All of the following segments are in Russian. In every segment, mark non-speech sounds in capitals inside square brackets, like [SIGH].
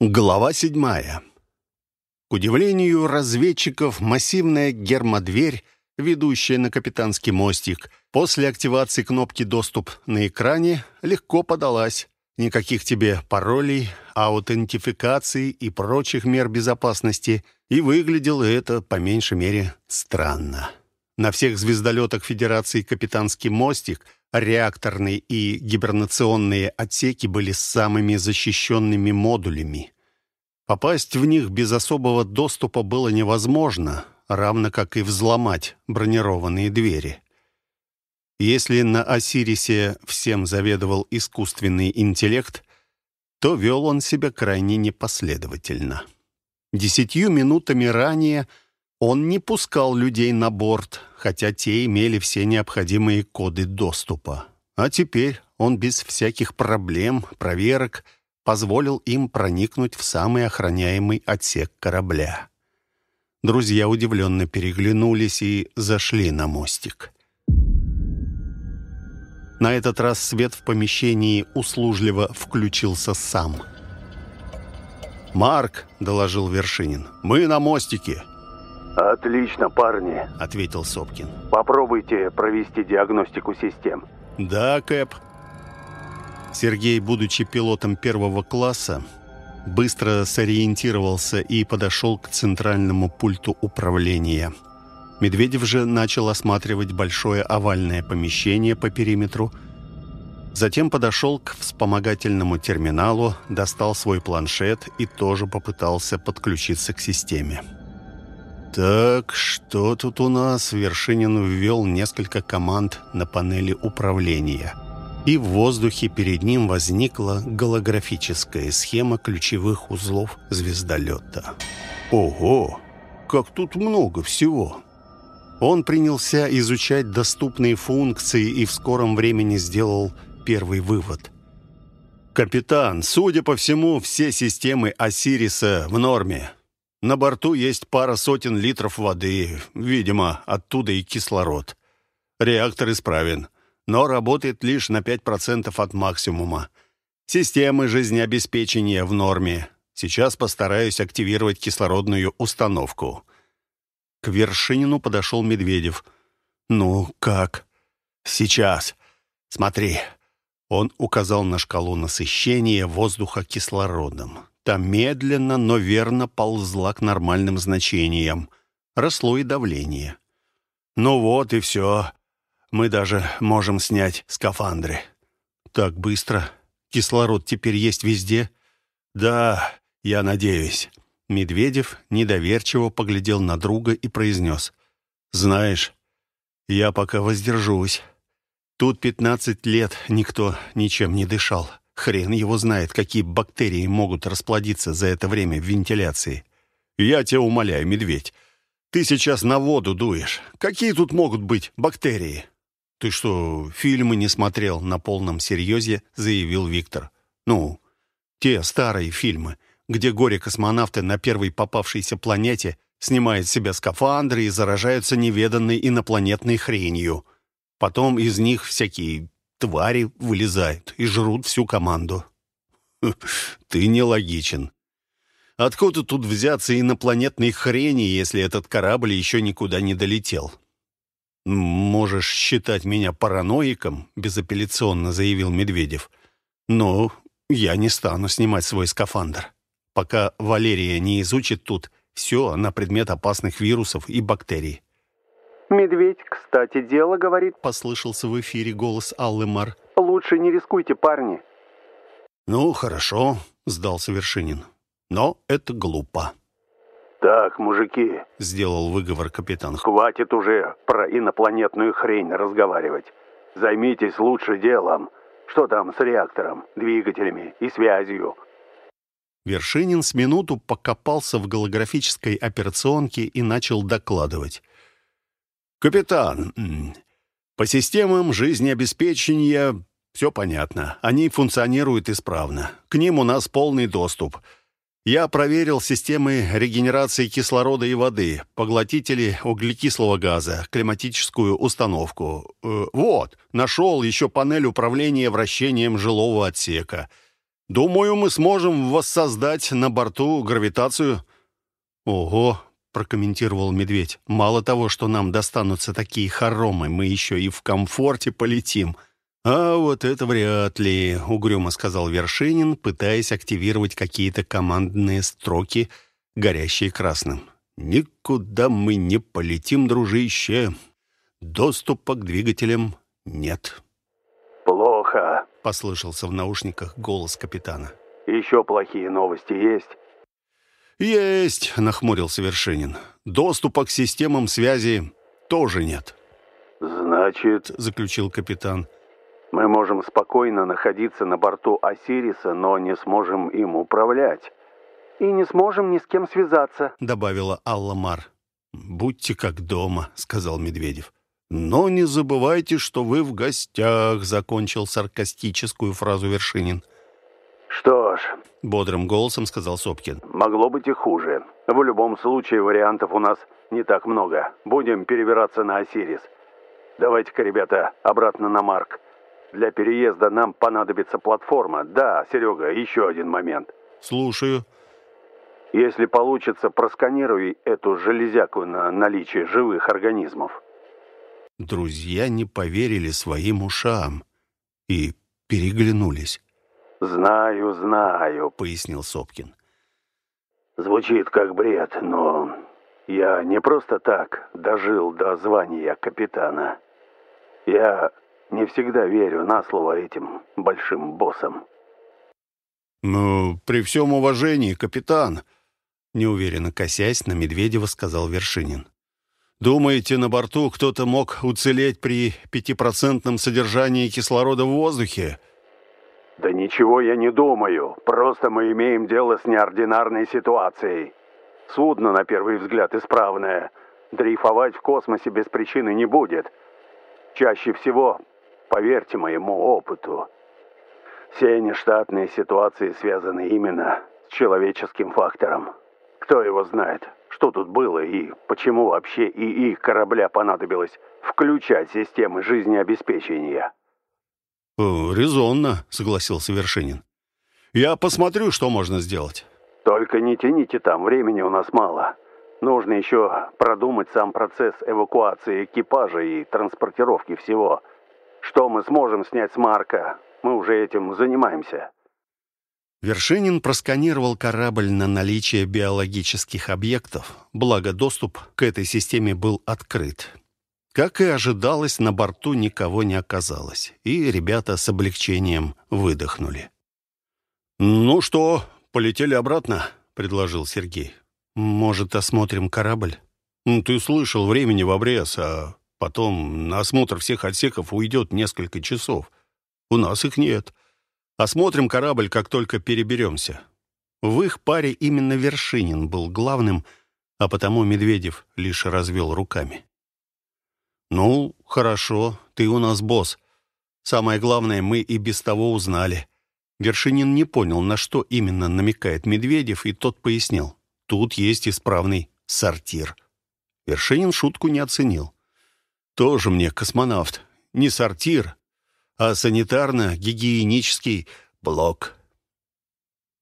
Глава седьмая. К удивлению разведчиков, массивная гермодверь, ведущая на капитанский мостик, после активации кнопки «Доступ» на экране легко подалась. Никаких тебе паролей, аутентификации и прочих мер безопасности, и выглядело это, по меньшей мере, странно. На всех звездолетах Федерации капитанский мостик — Реакторные и гибернационные отсеки были самыми защищенными модулями. Попасть в них без особого доступа было невозможно, равно как и взломать бронированные двери. Если на Осирисе всем заведовал искусственный интеллект, то вел он себя крайне непоследовательно. Десятью минутами ранее он не пускал людей на борт, хотя те имели все необходимые коды доступа. А теперь он без всяких проблем, проверок, позволил им проникнуть в самый охраняемый отсек корабля. Друзья удивленно переглянулись и зашли на мостик. На этот раз свет в помещении услужливо включился сам. «Марк», — доложил Вершинин, — «мы на мостике». «Отлично, парни», — ответил Сопкин. «Попробуйте провести диагностику систем». «Да, Кэп». Сергей, будучи пилотом первого класса, быстро сориентировался и подошел к центральному пульту управления. Медведев же начал осматривать большое овальное помещение по периметру, Затем подошел к вспомогательному терминалу, достал свой планшет и тоже попытался подключиться к системе. «Так, что тут у нас?» Вершинин ввел несколько команд на панели управления. И в воздухе перед ним возникла голографическая схема ключевых узлов звездолета. «Ого! Как тут много всего!» Он принялся изучать доступные функции и в скором времени сделал первый вывод. «Капитан, судя по всему, все системы Осириса в норме. На борту есть пара сотен литров воды, видимо, оттуда и кислород. Реактор исправен, но работает лишь на 5% от максимума. Системы жизнеобеспечения в норме. Сейчас постараюсь активировать кислородную установку. К Вершинину подошел Медведев. «Ну, как?» «Сейчас. Смотри». Он указал на шкалу насыщения воздуха кислородом. Та медленно, но верно ползла к нормальным значениям. Росло и давление. «Ну вот и все. Мы даже можем снять скафандры». «Так быстро? Кислород теперь есть везде?» «Да, я надеюсь». Медведев недоверчиво поглядел на друга и произнес. «Знаешь, я пока воздержусь. Тут пятнадцать лет никто ничем не дышал. Хрен его знает, какие бактерии могут расплодиться за это время в вентиляции. Я тебя умоляю, медведь, ты сейчас на воду дуешь. Какие тут могут быть бактерии? Ты что, фильмы не смотрел на полном серьезе, заявил Виктор. Ну, те старые фильмы, где горе-космонавты на первой попавшейся планете снимают с себя скафандры и заражаются неведанной инопланетной хренью. Потом из них всякие твари вылезают и жрут всю команду. [LAUGHS] Ты нелогичен. Откуда тут взяться инопланетной хрени, если этот корабль еще никуда не долетел? «Можешь считать меня параноиком», — безапелляционно заявил Медведев. «Но я не стану снимать свой скафандр, пока Валерия не изучит тут все на предмет опасных вирусов и бактерий. «Медведь, кстати, дело говорит», — послышался в эфире голос Аллы Мар. «Лучше не рискуйте, парни». «Ну, хорошо», — сдался Вершинин. «Но это глупо». «Так, мужики», — сделал выговор капитан. «Хватит уже про инопланетную хрень разговаривать. Займитесь лучше делом. Что там с реактором, двигателями и связью?» Вершинин с минуту покопался в голографической операционке и начал докладывать. «Капитан, по системам жизнеобеспечения все понятно. Они функционируют исправно. К ним у нас полный доступ. Я проверил системы регенерации кислорода и воды, поглотители углекислого газа, климатическую установку. Э, вот, нашел еще панель управления вращением жилого отсека. Думаю, мы сможем воссоздать на борту гравитацию». «Ого!» — прокомментировал медведь. «Мало того, что нам достанутся такие хоромы, мы еще и в комфорте полетим». «А вот это вряд ли», — угрюмо сказал Вершинин, пытаясь активировать какие-то командные строки, горящие красным. «Никуда мы не полетим, дружище. Доступа к двигателям нет». «Плохо», — послышался в наушниках голос капитана. «Еще плохие новости есть?» «Есть», — нахмурился Вершинин. «Доступа к системам связи тоже нет». «Значит», — заключил капитан, — «мы можем спокойно находиться на борту Осириса, но не сможем им управлять». «И не сможем ни с кем связаться», — добавила Алла Мар. «Будьте как дома», — сказал Медведев. «Но не забывайте, что вы в гостях», — закончил саркастическую фразу Вершинин. «Что ж», — бодрым голосом сказал Сопкин. «могло быть и хуже. В любом случае вариантов у нас не так много. Будем перебираться на Осирис. Давайте-ка, ребята, обратно на Марк. Для переезда нам понадобится платформа. Да, Серега, еще один момент». «Слушаю». Если получится, просканируй эту железяку на наличие живых организмов. Друзья не поверили своим ушам и переглянулись. «Знаю, знаю», — пояснил Сопкин. «Звучит как бред, но я не просто так дожил до звания капитана. Я не всегда верю на слово этим большим боссам». «Ну, при всем уважении, капитан», неуверенно косясь на Медведева, сказал Вершинин. «Думаете, на борту кто-то мог уцелеть при пятипроцентном содержании кислорода в воздухе?» «Да ничего я не думаю. Просто мы имеем дело с неординарной ситуацией. Судно, на первый взгляд, исправное. Дрейфовать в космосе без причины не будет. Чаще всего, поверьте моему опыту, все нештатные ситуации связаны именно с человеческим фактором. Кто его знает, что тут было и почему вообще ИИ корабля понадобилось включать системы жизнеобеспечения? «Резонно», — согласился Вершинин. «Я посмотрю, что можно сделать». «Только не тяните там, времени у нас мало. Нужно еще продумать сам процесс эвакуации экипажа и транспортировки всего. Что мы сможем снять с Марка, мы уже этим занимаемся». Вершинин просканировал корабль на наличие биологических объектов, благо доступ к этой системе был открыт. Как и ожидалось, на борту никого не оказалось, и ребята с облегчением выдохнули. «Ну что, полетели обратно?» — предложил Сергей. «Может, осмотрим корабль?» «Ну, «Ты слышал, времени в обрез, а потом на осмотр всех отсеков уйдет несколько часов. У нас их нет». Осмотрим корабль, как только переберемся. В их паре именно Вершинин был главным, а потому Медведев лишь развел руками. «Ну, хорошо, ты у нас босс. Самое главное, мы и без того узнали». Вершинин не понял, на что именно намекает Медведев, и тот пояснил. «Тут есть исправный сортир». Вершинин шутку не оценил. «Тоже мне космонавт. Не сортир, а санитарно-гигиенический блок.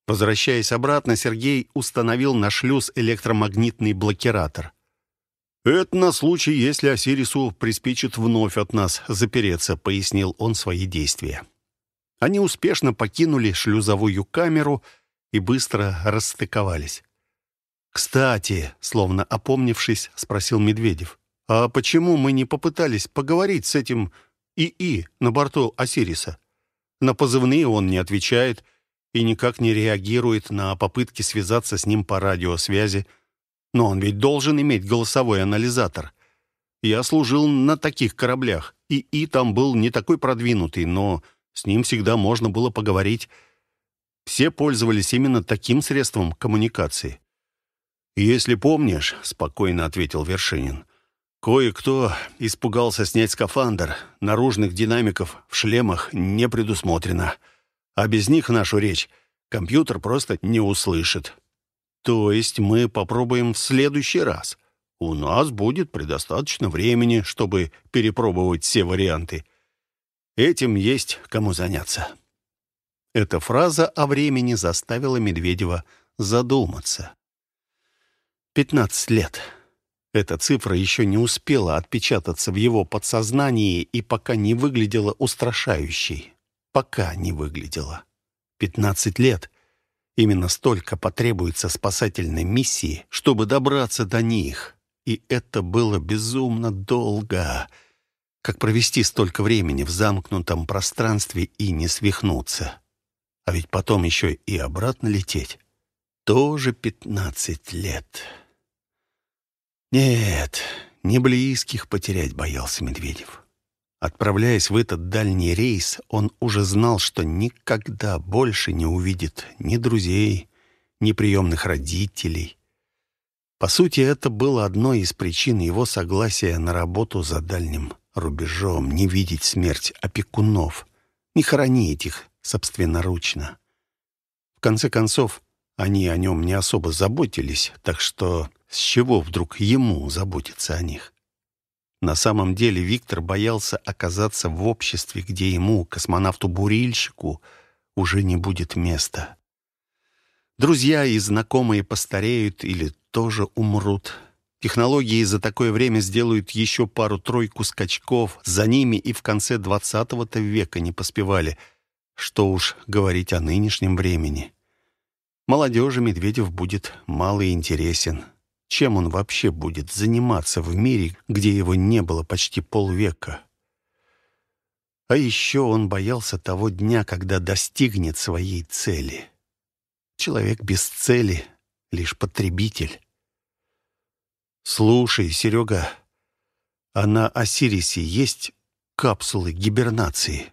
Возвращаясь обратно, Сергей установил на шлюз электромагнитный блокиратор. «Это на случай, если Осирису приспичит вновь от нас запереться», — пояснил он свои действия. Они успешно покинули шлюзовую камеру и быстро расстыковались. «Кстати», — словно опомнившись, спросил Медведев, «а почему мы не попытались поговорить с этим ИИ на борту Осириса. На позывные он не отвечает и никак не реагирует на попытки связаться с ним по радиосвязи. Но он ведь должен иметь голосовой анализатор. Я служил на таких кораблях. ИИ там был не такой продвинутый, но с ним всегда можно было поговорить. Все пользовались именно таким средством коммуникации. «Если помнишь», — спокойно ответил Вершинин, — Кое-кто испугался снять скафандр. Наружных динамиков в шлемах не предусмотрено. А без них нашу речь компьютер просто не услышит. То есть мы попробуем в следующий раз. У нас будет предостаточно времени, чтобы перепробовать все варианты. Этим есть кому заняться. Эта фраза о времени заставила Медведева задуматься. Пятнадцать лет. Эта цифра еще не успела отпечататься в его подсознании и пока не выглядела устрашающей. Пока не выглядела. Пятнадцать лет. Именно столько потребуется спасательной миссии, чтобы добраться до них. И это было безумно долго. Как провести столько времени в замкнутом пространстве и не свихнуться? А ведь потом еще и обратно лететь. Тоже пятнадцать лет. Нет, не близких потерять боялся Медведев. Отправляясь в этот дальний рейс, он уже знал, что никогда больше не увидит ни друзей, ни приемных родителей. По сути, это было одной из причин его согласия на работу за дальним рубежом, не видеть смерть опекунов, не хоронить их собственноручно. В конце концов, они о нем не особо заботились, так что с чего вдруг ему заботиться о них? На самом деле Виктор боялся оказаться в обществе, где ему, космонавту-бурильщику, уже не будет места. Друзья и знакомые постареют или тоже умрут. Технологии за такое время сделают еще пару-тройку скачков. За ними и в конце двадцатого-то века не поспевали — что уж говорить о нынешнем времени. Молодежи Медведев будет мало интересен. Чем он вообще будет заниматься в мире, где его не было почти полвека? А еще он боялся того дня, когда достигнет своей цели. Человек без цели — лишь потребитель. «Слушай, Серега, а на Осирисе есть капсулы гибернации?»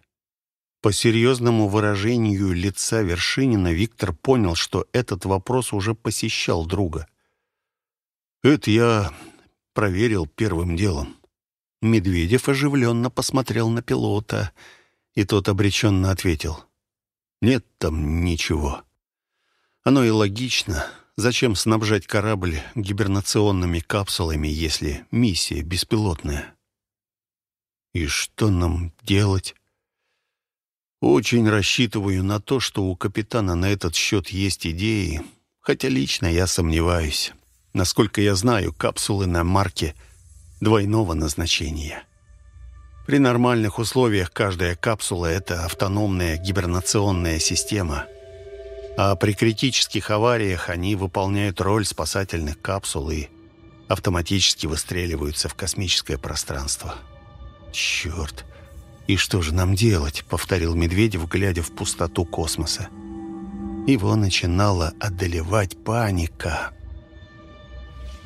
По серьезному выражению лица Вершинина Виктор понял, что этот вопрос уже посещал друга. «Это я проверил первым делом». Медведев оживленно посмотрел на пилота, и тот обреченно ответил. «Нет там ничего. Оно и логично. Зачем снабжать корабль гибернационными капсулами, если миссия беспилотная?» «И что нам делать?» Очень рассчитываю на то, что у капитана на этот счет есть идеи, хотя лично я сомневаюсь. Насколько я знаю, капсулы на марке двойного назначения. При нормальных условиях каждая капсула — это автономная гибернационная система, а при критических авариях они выполняют роль спасательных капсул и автоматически выстреливаются в космическое пространство. Черт! «И что же нам делать?» — повторил Медведев, глядя в пустоту космоса. Его начинала одолевать паника.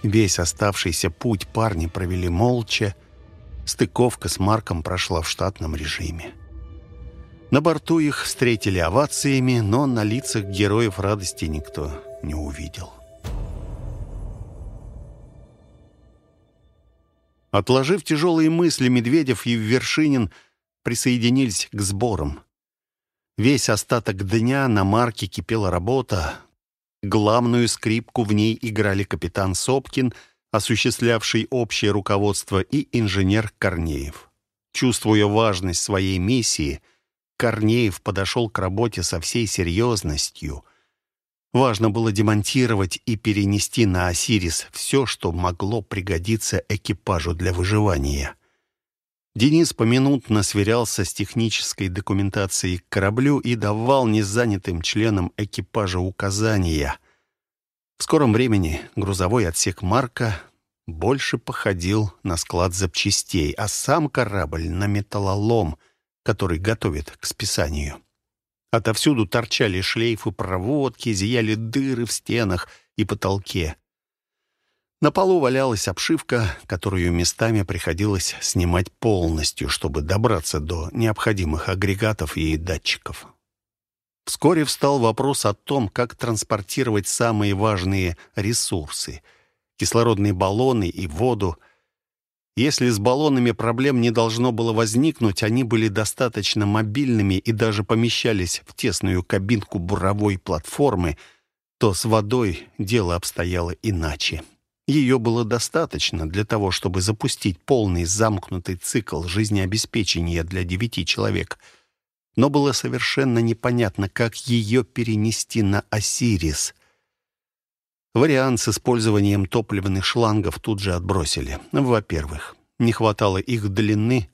Весь оставшийся путь парни провели молча. Стыковка с Марком прошла в штатном режиме. На борту их встретили овациями, но на лицах героев радости никто не увидел. Отложив тяжелые мысли, Медведев и Вершинин – присоединились к сборам. Весь остаток дня на марке кипела работа. Главную скрипку в ней играли капитан Сопкин, осуществлявший общее руководство, и инженер Корнеев. Чувствуя важность своей миссии, Корнеев подошел к работе со всей серьезностью. Важно было демонтировать и перенести на «Осирис» все, что могло пригодиться экипажу для выживания. Денис поминутно сверялся с технической документацией к кораблю и давал незанятым членам экипажа указания. В скором времени грузовой отсек «Марка» больше походил на склад запчастей, а сам корабль — на металлолом, который готовит к списанию. Отовсюду торчали шлейфы проводки, зияли дыры в стенах и потолке. На полу валялась обшивка, которую местами приходилось снимать полностью, чтобы добраться до необходимых агрегатов и датчиков. Вскоре встал вопрос о том, как транспортировать самые важные ресурсы — кислородные баллоны и воду. Если с баллонами проблем не должно было возникнуть, они были достаточно мобильными и даже помещались в тесную кабинку буровой платформы, то с водой дело обстояло иначе. Ее было достаточно для того, чтобы запустить полный замкнутый цикл жизнеобеспечения для девяти человек. но было совершенно непонятно, как ее перенести на Осирис. Вариант с использованием топливных шлангов тут же отбросили. Во-первых, не хватало их длины,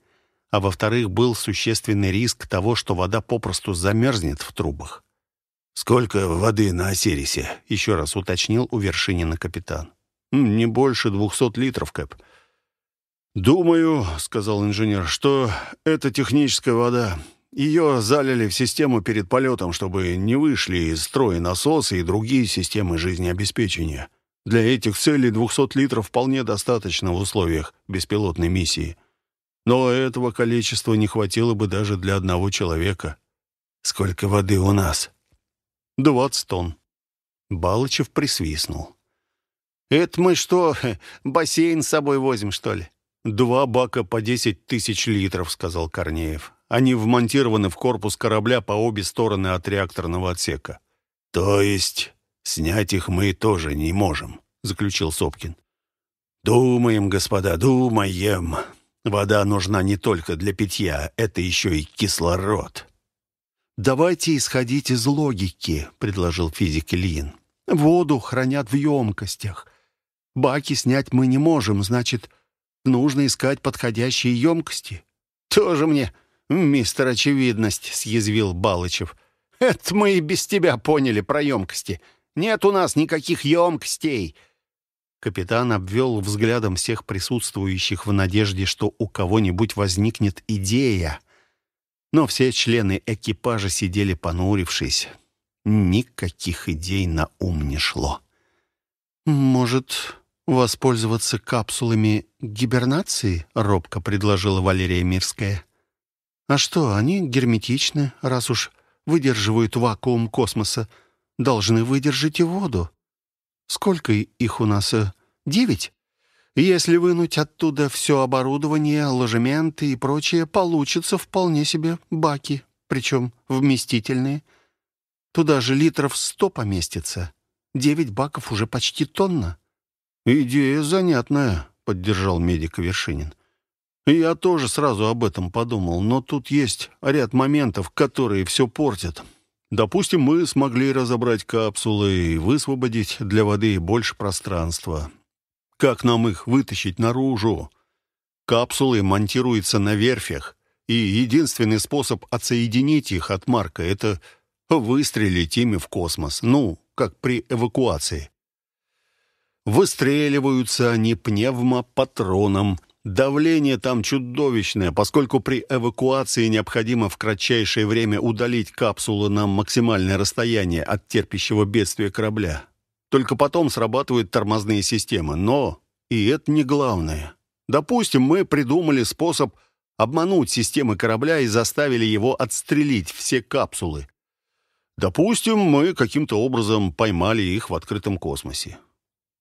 а во-вторых, был существенный риск того, что вода попросту замерзнет в трубах. «Сколько воды на Осирисе?» — еще раз уточнил у Вершинина капитан. «Не больше двухсот литров, Кэп». «Думаю», — сказал инженер, — «что это техническая вода. Ее залили в систему перед полетом, чтобы не вышли из строя насосы и другие системы жизнеобеспечения. Для этих целей 200 литров вполне достаточно в условиях беспилотной миссии. Но этого количества не хватило бы даже для одного человека. Сколько воды у нас?» «Двадцать тонн». Балычев присвистнул. «Это мы что, [LAUGHS] бассейн с собой возим, что ли?» «Два бака по десять тысяч литров», — сказал Корнеев. «Они вмонтированы в корпус корабля по обе стороны от реакторного отсека». «То есть снять их мы тоже не можем», — заключил Сопкин. «Думаем, господа, думаем. Вода нужна не только для питья, это еще и кислород». «Давайте исходить из логики», — предложил физик Ильин. «Воду хранят в емкостях. Баки снять мы не можем, значит, Нужно искать подходящие емкости. Тоже мне, мистер Очевидность, съязвил Балычев. Это мы и без тебя поняли про емкости. Нет у нас никаких емкостей. Капитан обвел взглядом всех присутствующих в надежде, что у кого-нибудь возникнет идея. Но все члены экипажа сидели понурившись. Никаких идей на ум не шло. «Может, «Воспользоваться капсулами гибернации?» — робко предложила Валерия Мирская. «А что, они герметичны, раз уж выдерживают вакуум космоса. Должны выдержать и воду. Сколько их у нас? Э, девять? Если вынуть оттуда все оборудование, ложементы и прочее, получится вполне себе баки, причем вместительные. Туда же литров сто поместится. Девять баков уже почти тонна». «Идея занятная», — поддержал медик Вершинин. «Я тоже сразу об этом подумал, но тут есть ряд моментов, которые все портят. Допустим, мы смогли разобрать капсулы и высвободить для воды больше пространства. Как нам их вытащить наружу? Капсулы монтируются на верфях, и единственный способ отсоединить их от Марка — это выстрелить ими в космос, ну, как при эвакуации. Выстреливаются они пневмопатроном. Давление там чудовищное, поскольку при эвакуации необходимо в кратчайшее время удалить капсулу на максимальное расстояние от терпящего бедствия корабля. Только потом срабатывают тормозные системы. Но и это не главное. Допустим, мы придумали способ обмануть системы корабля и заставили его отстрелить все капсулы. Допустим, мы каким-то образом поймали их в открытом космосе.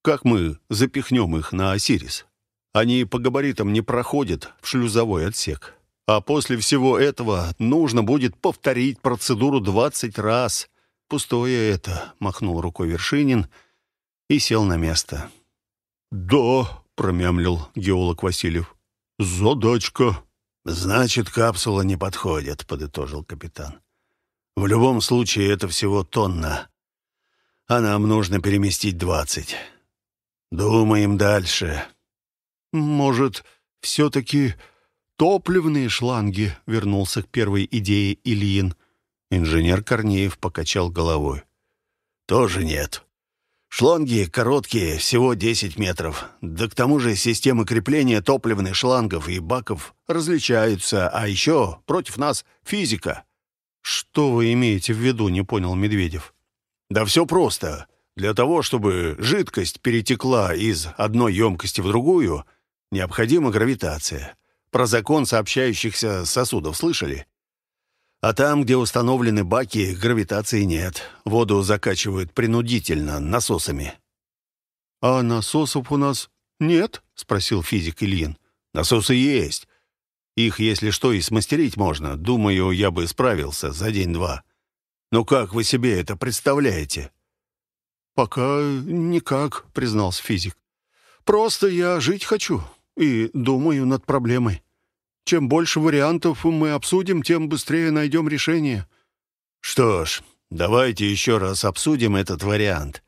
Как мы запихнем их на Осирис? Они по габаритам не проходят в шлюзовой отсек. А после всего этого нужно будет повторить процедуру двадцать раз. Пустое это, махнул рукой Вершинин и сел на место. Да, промямлил геолог Васильев. Задачка. Значит, капсула не подходит, подытожил капитан. В любом случае это всего тонна. А нам нужно переместить двадцать. Думаем дальше. Может, все-таки топливные шланги, вернулся к первой идее Ильин. Инженер Корнеев покачал головой. Тоже нет. Шланги короткие, всего 10 метров. Да к тому же системы крепления топливных шлангов и баков различаются, а еще против нас физика. Что вы имеете в виду, не понял Медведев. Да все просто. Для того, чтобы жидкость перетекла из одной емкости в другую, необходима гравитация. Про закон сообщающихся сосудов слышали? А там, где установлены баки, гравитации нет. Воду закачивают принудительно, насосами. «А насосов у нас нет?» — спросил физик Ильин. «Насосы есть. Их, если что, и смастерить можно. Думаю, я бы справился за день-два. Но как вы себе это представляете?» «Пока никак», — признался физик. «Просто я жить хочу и думаю над проблемой. Чем больше вариантов мы обсудим, тем быстрее найдем решение». «Что ж, давайте еще раз обсудим этот вариант».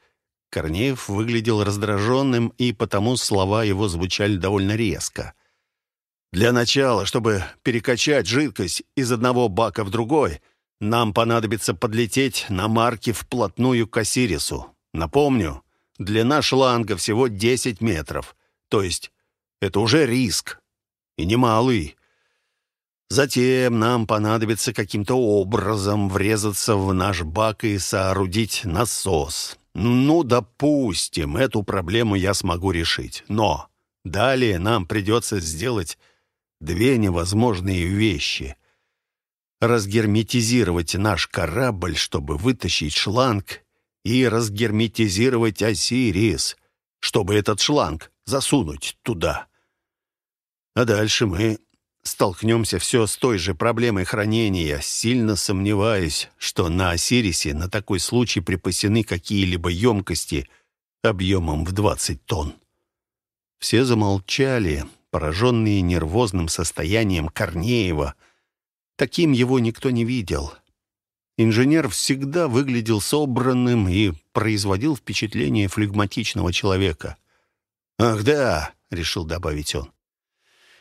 Корнеев выглядел раздраженным, и потому слова его звучали довольно резко. «Для начала, чтобы перекачать жидкость из одного бака в другой, нам понадобится подлететь на марке вплотную к Осирису. Напомню, длина шланга всего 10 метров, то есть это уже риск, и немалый. Затем нам понадобится каким-то образом врезаться в наш бак и соорудить насос. Ну, допустим, эту проблему я смогу решить. Но далее нам придется сделать две невозможные вещи. Разгерметизировать наш корабль, чтобы вытащить шланг, и разгерметизировать Осирис, чтобы этот шланг засунуть туда. А дальше мы столкнемся все с той же проблемой хранения, сильно сомневаюсь, что на Осирисе на такой случай припасены какие-либо емкости объемом в 20 тонн. Все замолчали, пораженные нервозным состоянием Корнеева. Таким его никто не видел. Инженер всегда выглядел собранным и производил впечатление флегматичного человека. «Ах да», — решил добавить он,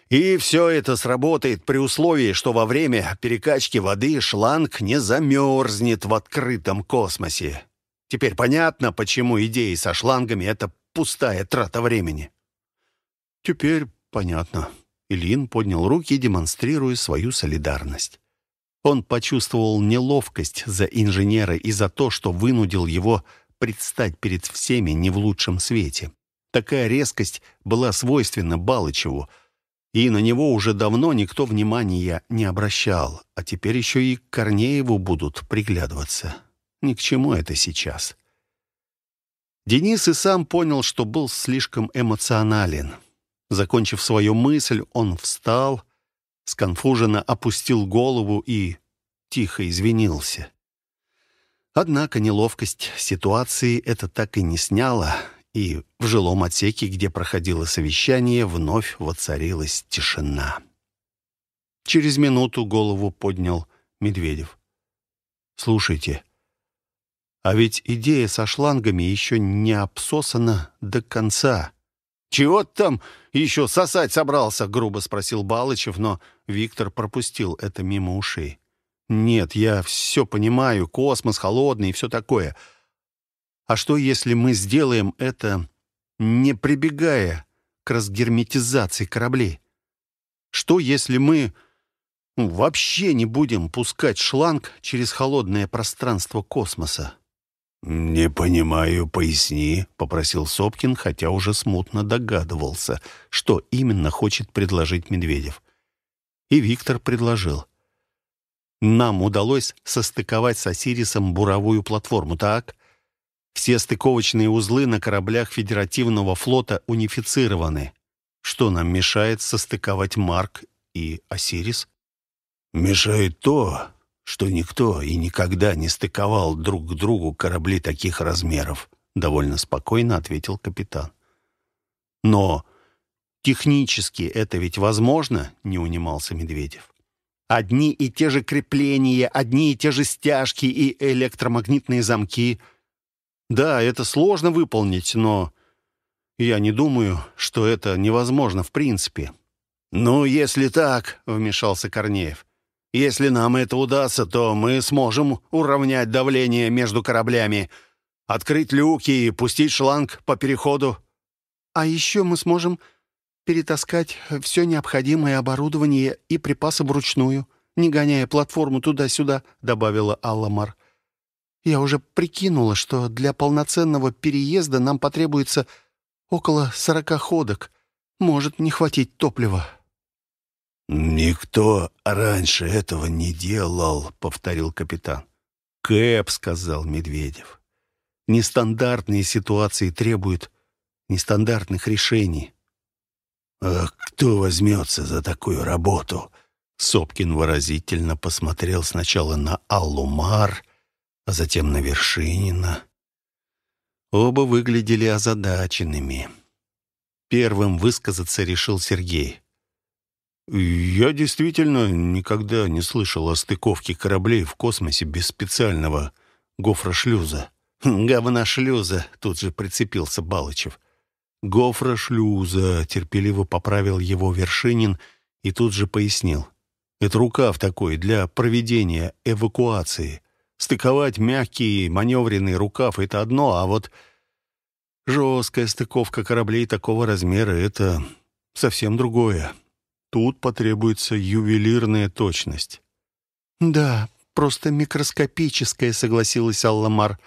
и все это сработает при условии, что во время перекачки воды шланг не замерзнет в открытом космосе. Теперь понятно, почему идеи со шлангами — это пустая трата времени. Теперь понятно. Ильин поднял руки, демонстрируя свою солидарность. Он почувствовал неловкость за инженера и за то, что вынудил его предстать перед всеми не в лучшем свете. Такая резкость была свойственна Балычеву — и на него уже давно никто внимания не обращал, а теперь еще и к Корнееву будут приглядываться. Ни к чему это сейчас. Денис и сам понял, что был слишком эмоционален. Закончив свою мысль, он встал, сконфуженно опустил голову и тихо извинился. Однако неловкость ситуации это так и не сняло, и в жилом отсеке, где проходило совещание, вновь воцарилась тишина. Через минуту голову поднял Медведев. «Слушайте, а ведь идея со шлангами еще не обсосана до конца». «Чего там еще сосать собрался?» — грубо спросил Балычев, но Виктор пропустил это мимо ушей. «Нет, я все понимаю, космос холодный и все такое. А что, если мы сделаем это, не прибегая к разгерметизации кораблей? Что, если мы ну, вообще не будем пускать шланг через холодное пространство космоса? «Не понимаю, поясни», — попросил Сопкин, хотя уже смутно догадывался, что именно хочет предложить Медведев. И Виктор предложил. «Нам удалось состыковать с Осирисом буровую платформу, так? Все стыковочные узлы на кораблях Федеративного флота унифицированы. Что нам мешает состыковать Марк и Осирис? Мешает то, что никто и никогда не стыковал друг к другу корабли таких размеров, довольно спокойно ответил капитан. Но технически это ведь возможно, не унимался Медведев. Одни и те же крепления, одни и те же стяжки и электромагнитные замки — да, это сложно выполнить, но я не думаю, что это невозможно в принципе. «Ну, если так», — вмешался Корнеев, «если нам это удастся, то мы сможем уравнять давление между кораблями, открыть люки и пустить шланг по переходу». «А еще мы сможем перетаскать все необходимое оборудование и припасы вручную, не гоняя платформу туда-сюда», — добавила Алла Мар. Я уже прикинула, что для полноценного переезда нам потребуется около сорока ходок. Может не хватить топлива». «Никто раньше этого не делал», — повторил капитан. «Кэп», — сказал Медведев. «Нестандартные ситуации требуют нестандартных решений». «А кто возьмется за такую работу?» Сопкин выразительно посмотрел сначала на Аллу Мар, а затем на Вершинина. Оба выглядели озадаченными. Первым высказаться решил Сергей. Я действительно никогда не слышал о стыковке кораблей в космосе без специального гофрошлюза. «Говношлюза», — тут же прицепился Балычев. «Гофрошлюза», — терпеливо поправил его Вершинин и тут же пояснил. «Это рукав такой для проведения эвакуации. Стыковать мягкий маневренный рукав — это одно, а вот жесткая стыковка кораблей такого размера — это совсем другое. Тут потребуется ювелирная точность». «Да, просто микроскопическая», — согласилась Алламар.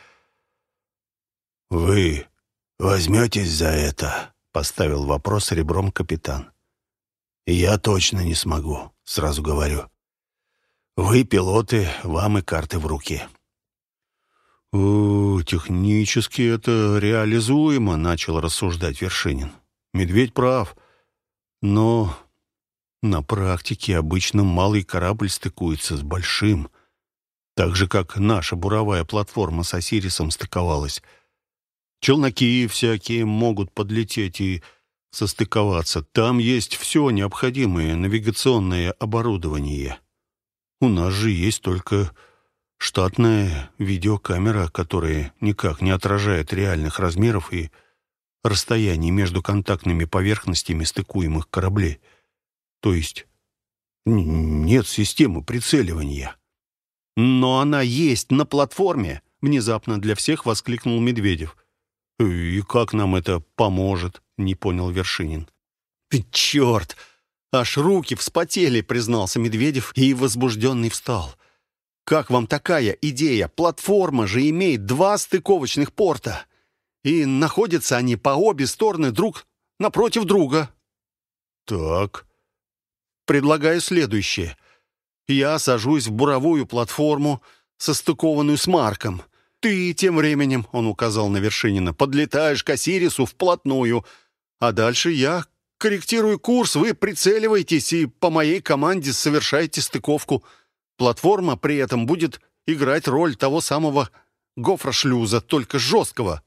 «Вы возьметесь за это?» — поставил вопрос ребром капитан. «Я точно не смогу, сразу говорю. Вы, пилоты, вам и карты в руки». «О, технически это реализуемо», — начал рассуждать Вершинин. «Медведь прав. Но на практике обычно малый корабль стыкуется с большим, так же, как наша буровая платформа с Осирисом стыковалась. Челноки всякие могут подлететь и состыковаться. Там есть все необходимое навигационное оборудование. У нас же есть только штатная видеокамера, которая никак не отражает реальных размеров и расстояний между контактными поверхностями стыкуемых кораблей. То есть нет системы прицеливания. Но она есть на платформе, внезапно для всех воскликнул Медведев. «И как нам это поможет?» — не понял Вершинин. «Черт! Аж руки вспотели!» — признался Медведев и возбужденный встал. «Как вам такая идея? Платформа же имеет два стыковочных порта, и находятся они по обе стороны друг напротив друга». «Так». «Предлагаю следующее. Я сажусь в буровую платформу, состыкованную с Марком». Ты тем временем, — он указал на Вершинина, — подлетаешь к Осирису вплотную, а дальше я корректирую курс, вы прицеливаетесь и по моей команде совершаете стыковку. Платформа при этом будет играть роль того самого гофрошлюза, только жесткого.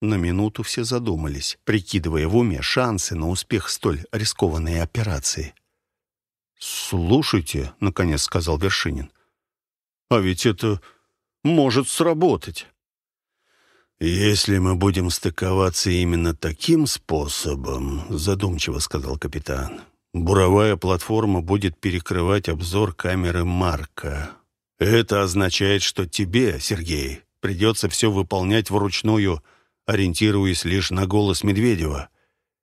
На минуту все задумались, прикидывая в уме шансы на успех столь рискованной операции. «Слушайте», — наконец сказал Вершинин, — «а ведь это может сработать. «Если мы будем стыковаться именно таким способом», — задумчиво сказал капитан, «буровая платформа будет перекрывать обзор камеры Марка. Это означает, что тебе, Сергей, придется все выполнять вручную, ориентируясь лишь на голос Медведева.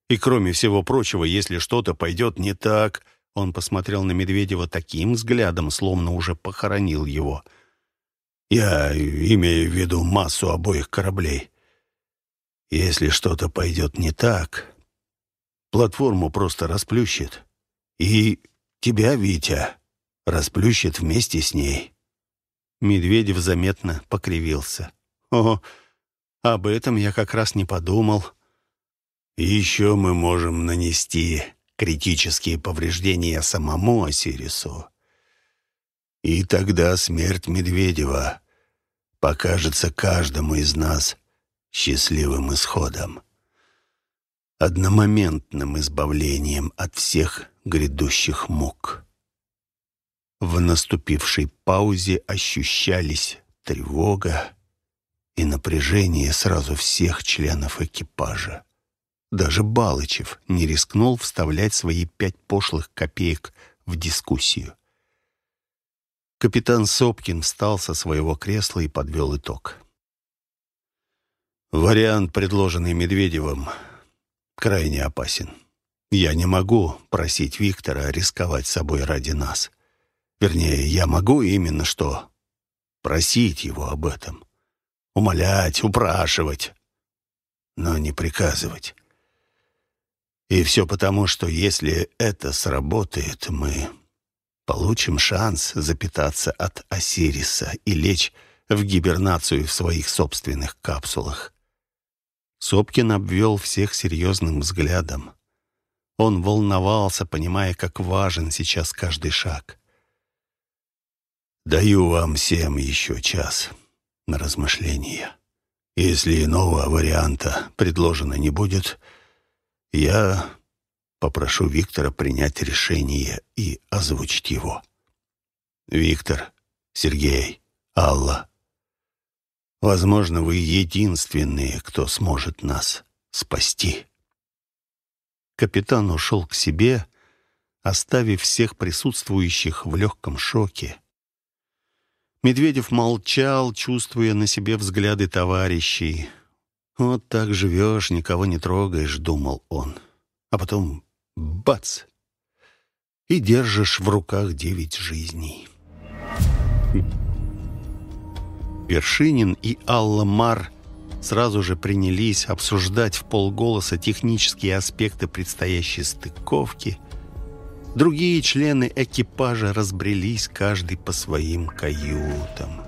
И кроме всего прочего, если что-то пойдет не так...» Он посмотрел на Медведева таким взглядом, словно уже похоронил его — я имею в виду массу обоих кораблей. Если что-то пойдет не так, платформу просто расплющит. И тебя, Витя, расплющит вместе с ней. Медведев заметно покривился. «О, об этом я как раз не подумал». еще мы можем нанести критические повреждения самому Осирису. И тогда смерть Медведева покажется каждому из нас счастливым исходом, одномоментным избавлением от всех грядущих мук. В наступившей паузе ощущались тревога и напряжение сразу всех членов экипажа. Даже Балычев не рискнул вставлять свои пять пошлых копеек в дискуссию. Капитан Сопкин встал со своего кресла и подвел итог. Вариант, предложенный Медведевым, крайне опасен. Я не могу просить Виктора рисковать собой ради нас. Вернее, я могу именно что просить его об этом. Умолять, упрашивать, но не приказывать. И все потому, что если это сработает, мы получим шанс запитаться от Осириса и лечь в гибернацию в своих собственных капсулах. Сопкин обвел всех серьезным взглядом. Он волновался, понимая, как важен сейчас каждый шаг. «Даю вам всем еще час на размышление. Если иного варианта предложено не будет, я Попрошу Виктора принять решение и озвучить его. Виктор, Сергей, Алла, возможно, вы единственные, кто сможет нас спасти. Капитан ушел к себе, оставив всех присутствующих в легком шоке. Медведев молчал, чувствуя на себе взгляды товарищей. «Вот так живешь, никого не трогаешь», — думал он. А потом — бац! И держишь в руках девять жизней. Вершинин и Алла Мар сразу же принялись обсуждать в полголоса технические аспекты предстоящей стыковки — Другие члены экипажа разбрелись каждый по своим каютам.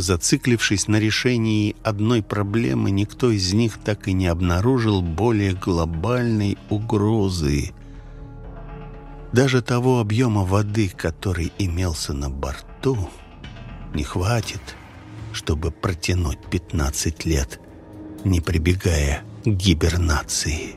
Зациклившись на решении одной проблемы, никто из них так и не обнаружил более глобальной угрозы. Даже того объема воды, который имелся на борту, не хватит, чтобы протянуть 15 лет, не прибегая к гибернации.